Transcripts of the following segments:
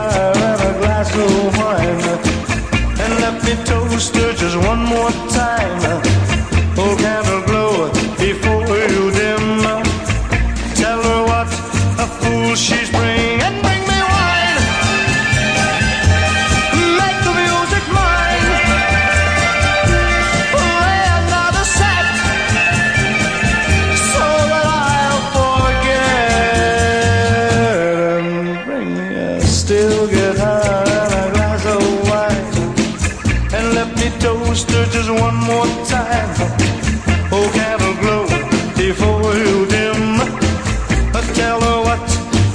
Guitar and a glass of wine and let me toast her just one more time. Oh, candle glow before you dim. Tell her what a fool she's bringing a steel guitar and a glass of wine. And let me toast her just one more time. Oh, candle glow before you dim. Uh, Tell her what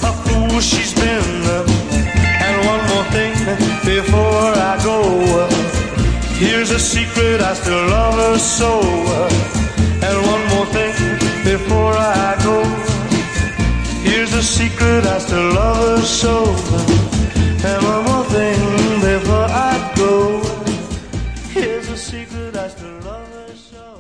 a fool she's been. And one more thing before I go. Here's a secret, I still love her so. And should I still love her so? And one more thing before I go, here's a secret I still love her so.